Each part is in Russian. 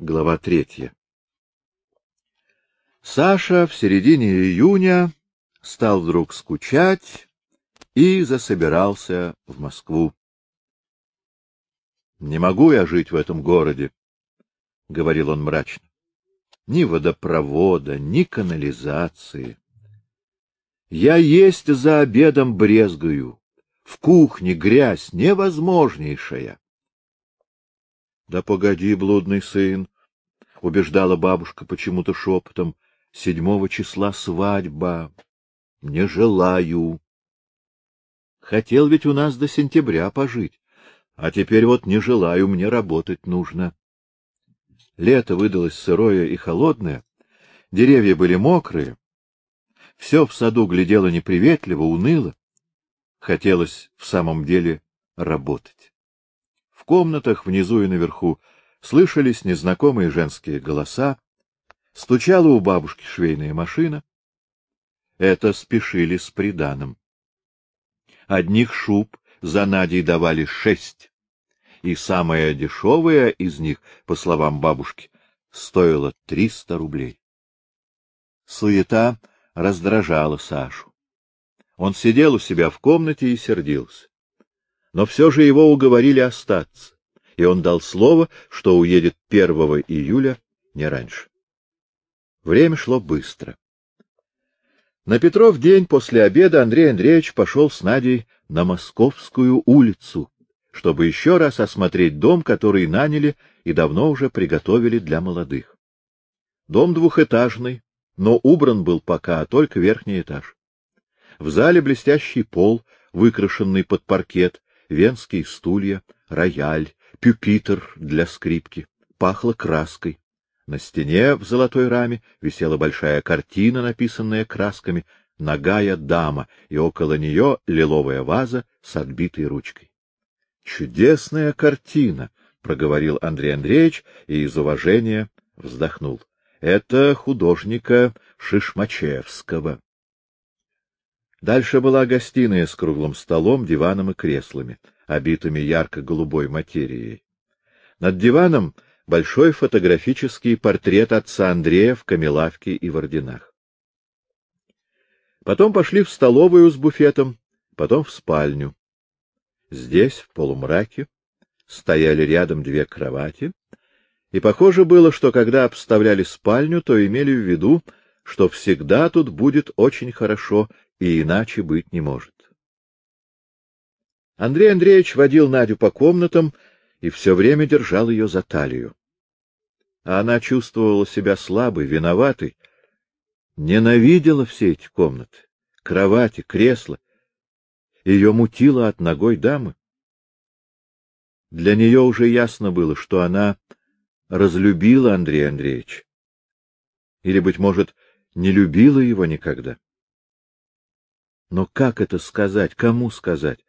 Глава третья. Саша в середине июня стал вдруг скучать и засобирался в Москву. — Не могу я жить в этом городе, — говорил он мрачно. — Ни водопровода, ни канализации. Я есть за обедом брезгую. В кухне грязь невозможнейшая. — Да погоди, блудный сын, — убеждала бабушка почему-то шепотом, — седьмого числа свадьба. Не желаю. Хотел ведь у нас до сентября пожить, а теперь вот не желаю, мне работать нужно. Лето выдалось сырое и холодное, деревья были мокрые, все в саду глядело неприветливо, уныло. Хотелось в самом деле работать. В комнатах внизу и наверху слышались незнакомые женские голоса, стучала у бабушки швейная машина. Это спешили с приданым. Одних шуб за Надей давали шесть, и самая дешевая из них, по словам бабушки, стоила триста рублей. Суета раздражала Сашу. Он сидел у себя в комнате и сердился но все же его уговорили остаться, и он дал слово, что уедет 1 июля, не раньше. Время шло быстро. На Петров день после обеда Андрей Андреевич пошел с Надей на Московскую улицу, чтобы еще раз осмотреть дом, который наняли и давно уже приготовили для молодых. Дом двухэтажный, но убран был пока только верхний этаж. В зале блестящий пол, выкрашенный под паркет, венские стулья, рояль, пюпитр для скрипки. Пахло краской. На стене в золотой раме висела большая картина, написанная красками «Ногая дама», и около нее лиловая ваза с отбитой ручкой. «Чудесная картина!» — проговорил Андрей Андреевич и из уважения вздохнул. «Это художника Шишмачевского». Дальше была гостиная с круглым столом, диваном и креслами, обитыми ярко-голубой материей. Над диваном большой фотографический портрет отца Андрея в камелавке и в орденах. Потом пошли в столовую с буфетом, потом в спальню. Здесь, в полумраке, стояли рядом две кровати, и похоже было, что когда обставляли спальню, то имели в виду, что всегда тут будет очень хорошо и иначе быть не может. Андрей Андреевич водил Надю по комнатам и все время держал ее за талию. А она чувствовала себя слабой, виноватой, ненавидела все эти комнаты, кровати, кресла. Ее мутило от ногой дамы. Для нее уже ясно было, что она разлюбила Андрея Андреевича. Или, быть может, не любила его никогда. Но как это сказать, кому сказать?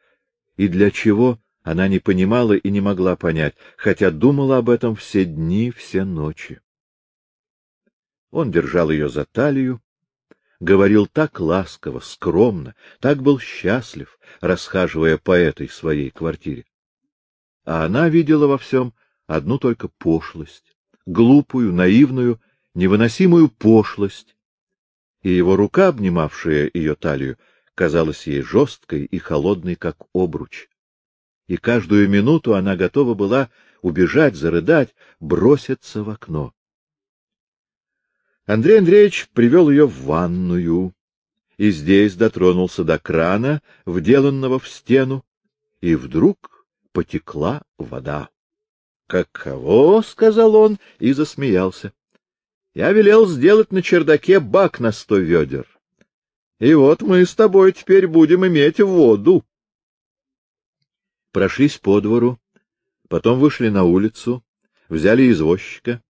И для чего, она не понимала и не могла понять, хотя думала об этом все дни, все ночи. Он держал ее за талию, говорил так ласково, скромно, так был счастлив, расхаживая по этой своей квартире. А она видела во всем одну только пошлость, глупую, наивную, невыносимую пошлость, и его рука, обнимавшая ее талию, казалась ей жесткой и холодной, как обруч. И каждую минуту она готова была убежать, зарыдать, броситься в окно. Андрей Андреевич привел ее в ванную, и здесь дотронулся до крана, вделанного в стену, и вдруг потекла вода. — Каково? — сказал он и засмеялся. — Я велел сделать на чердаке бак на сто ведер. И вот мы с тобой теперь будем иметь воду. Прошлись по двору, потом вышли на улицу, взяли извозчика.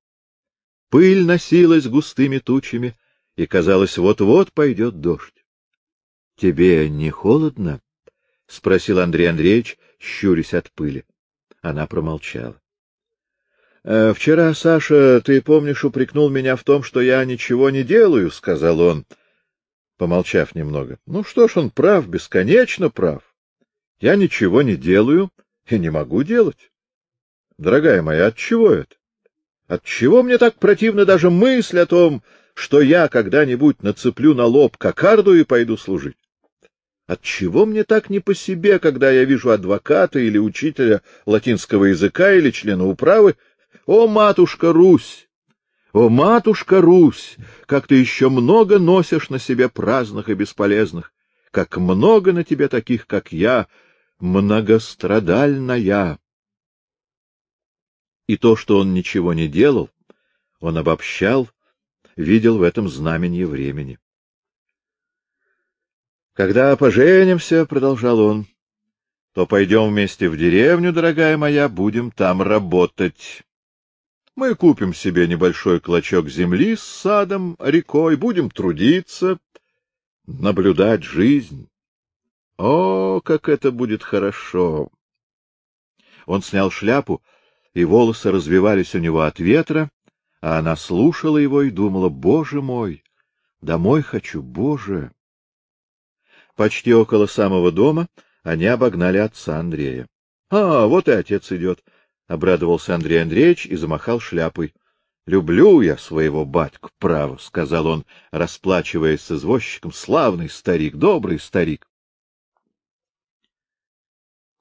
Пыль носилась густыми тучами, и, казалось, вот-вот пойдет дождь. — Тебе не холодно? — спросил Андрей Андреевич, щурясь от пыли. Она промолчала. «Э, — Вчера, Саша, ты, помнишь, упрекнул меня в том, что я ничего не делаю, — сказал он. — помолчав немного. — Ну что ж, он прав, бесконечно прав. Я ничего не делаю и не могу делать. Дорогая моя, от чего это? Отчего мне так противна даже мысль о том, что я когда-нибудь нацеплю на лоб кокарду и пойду служить? Отчего мне так не по себе, когда я вижу адвоката или учителя латинского языка или члена управы? О, матушка Русь! О, матушка Русь! Как ты еще много носишь на себе праздных и бесполезных! Как много на тебе таких, как я, многострадальная! И то, что он ничего не делал, он обобщал, видел в этом знаменье времени. Когда поженимся, — продолжал он, — то пойдем вместе в деревню, дорогая моя, будем там работать. Мы купим себе небольшой клочок земли с садом, рекой, будем трудиться, наблюдать жизнь. О, как это будет хорошо! Он снял шляпу, и волосы развивались у него от ветра, а она слушала его и думала, «Боже мой, домой хочу, Боже!» Почти около самого дома они обогнали отца Андрея. — А, вот и отец идет, — обрадовался Андрей Андреевич и замахал шляпой. — Люблю я своего батьку, право, — сказал он, расплачиваясь с извозчиком. — Славный старик, добрый старик.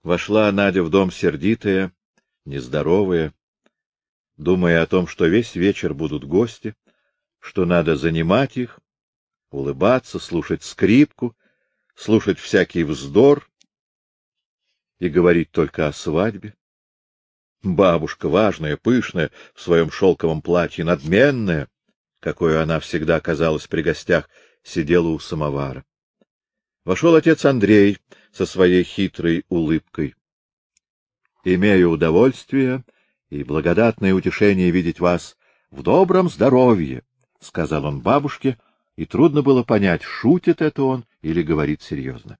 Вошла Надя в дом сердитая, нездоровая, думая о том, что весь вечер будут гости, что надо занимать их, улыбаться, слушать скрипку слушать всякий вздор и говорить только о свадьбе. Бабушка, важная, пышная, в своем шелковом платье, надменная, какой она всегда казалась при гостях, сидела у самовара. Вошел отец Андрей со своей хитрой улыбкой. — Имею удовольствие и благодатное утешение видеть вас в добром здоровье, — сказал он бабушке, и трудно было понять, шутит это он или говорит серьезно.